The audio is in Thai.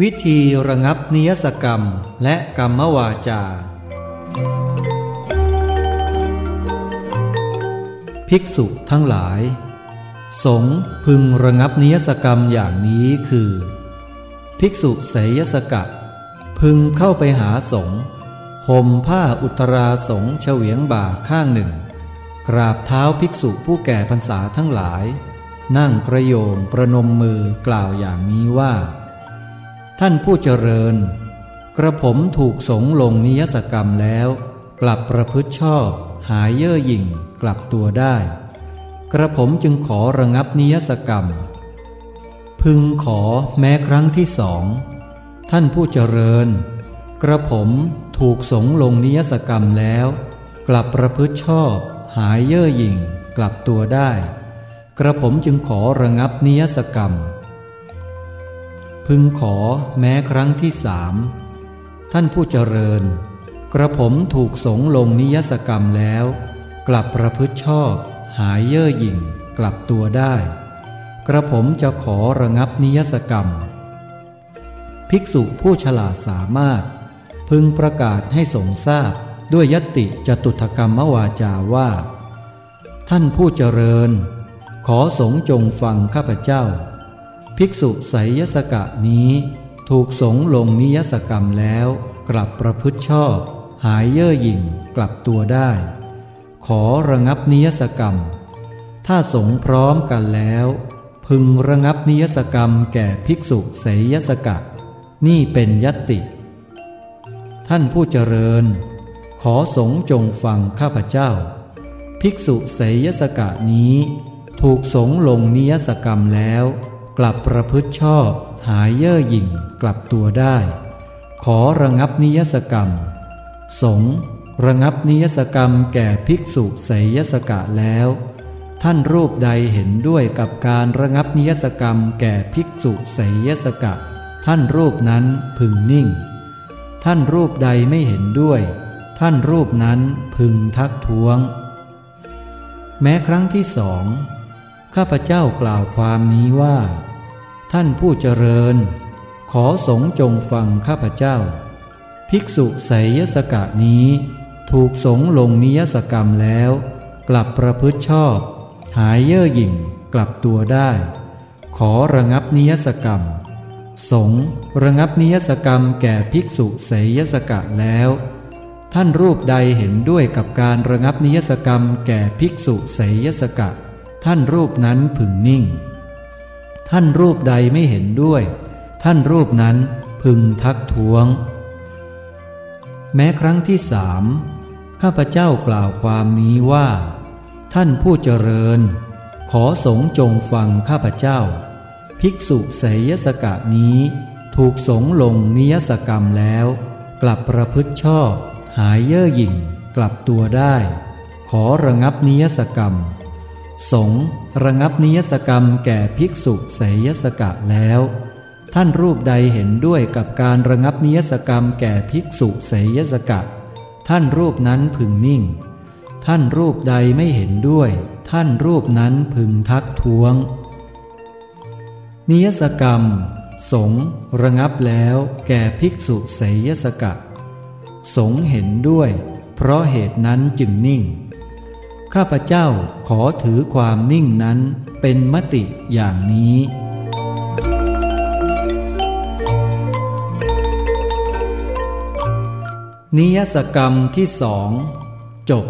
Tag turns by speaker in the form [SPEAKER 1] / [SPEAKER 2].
[SPEAKER 1] วิธีระงับนิยสกรรมและกรรมวาจา ภิกษุทั้งหลาย สงพึงระงับนิยสกรรมอย่างนี้คือ ภิกษุเสยสกะ พึงเข้าไปหาสงห่มผ้าอุตราสงเฉวียงบ่าข้างหนึ่ง กราบเท้าภิกษุผู้แก่พรรษาทั้งหลาย นั่งกระโยงประนมมือกล่าวอย่างนี้ว่า ท่านผู้เจริญ กระผมถูกสงลงนิยสกรรมแล้ว กลับประพฤติชอบ หายเย่อหยิ่งกลับตัวได้ กระผมจึงขอระงับนิยสกรรม พึงขอแม้ครั้งที่สอง ท่านผู้เจริญ กระผมถูกสงลงนิยสกรรมแล้ว กลับประพฤติชอบ หายเย่อหยิ่งกลับตัวได้ กระผมจึงขอระงับนิยสกรรม พึงขอแม้ครั้งที่สามท่านผู้เจริญ กระผมถูกสงลงนิยสกรรมแล้ว กลับประพฤติชอบ หายเย่อหยิ่ง กลับตัวได้ กระผมจะขอระงับนิยสกรรม ภิกษุผู้ฉลาดสามารถ พึงประกาศให้สงทราบด้วยยติจตุถกรรมวาจาว่า ท่านผู้เจริญ ขอสงจงฟังข้าพเจ้า ภิกษุไสยสกะนี้ ถูกสงลงนิยสกรรมแล้ว กลับประพฤติชอบ หายเย่อหยิ่งกลับตัวได้ ขอระงับนิยสกรรม ถ้าสงพร้อมกันแล้ว พึงระงับนิยสกรรมแก่ภิกษุไสยสกะ นี่เป็นยติ ท่านผู้เจริญ ขอสงจงฟังข้าพเจ้า ภิกษุไสยสกะนี้ ถูกสงลงนิยสกรรมแล้ว กลับประพฤติชอบหายเย่อหยิ่งกลับตัวได้ ขอระงับนิยสกรรม สงระงับนิยสกรรมแก่ภิกษุไสยสกะแล้ว ท่านรูปใดเห็นด้วยกับการระงับนิยสกรรมแก่ภิกษุไสยสกะ ท่านรูปนั้นพึงนิ่ง ท่านรูปใดไม่เห็นด้วย ท่านรูปนั้นพึงทักท้วง แม้ครั้งที่สอง ข้าพเจ้ากล่าวความนี้ว่า ท่านผู้เจริญ ขอสงจงฟังข้าพเจ้า ภิกษุไสยสกะนี้ ถูกสงลงนิยสกรรมแล้ว กลับประพฤติชอบ หายเย่อหยิ่งกลับตัวได้ ขอระงับนิยสกรรม สงระงับนิยสกรรมแก่ภิกษุไสยสกะแล้ว ท่านรูปใดเห็นด้วยกับการระงับนิยสกรรมแก่ภิกษุไสยสกะ ท่านรูปนั้นพึงนิ่ง ท่านรูปใดไม่เห็นด้วย ท่านรูปนั้นพึงทักท้วง แม้ครั้งที่สามข้าพเจ้ากล่าวความนี้ว่า ท่านผู้เจริญ ขอสงจงฟังข้าพเจ้า ภิกษุเสยสกะนี้ ถูกสงลงนิยสกรรมแล้ว กลับประพฤติชอบ หายเย่อหยิ่ง กลับตัวได้ ขอระงับนิยสกรรม สงระงับนิยสกรรมแก่ภิกษุเสยสกะแล้ว ท่านรูปใดเห็นด้วยกับการระงับนิยสกรรมแก่ภิกษุเสยสกะ ท่านรูปนั้นพึงนิ่ง ท่านรูปใดไม่เห็นด้วย ท่านรูปนั้นพึงทักท้วง นิยสกรรม สงระงับแล้วแก่ภิกษุเสยสกะ สงเห็นด้วย เพราะเหตุนั้นจึงนิ่ง ข้าพเจ้าขอถือความนิ่งนั้นเป็นมติอย่างนี้ นิยสกรรมที่สอง จบ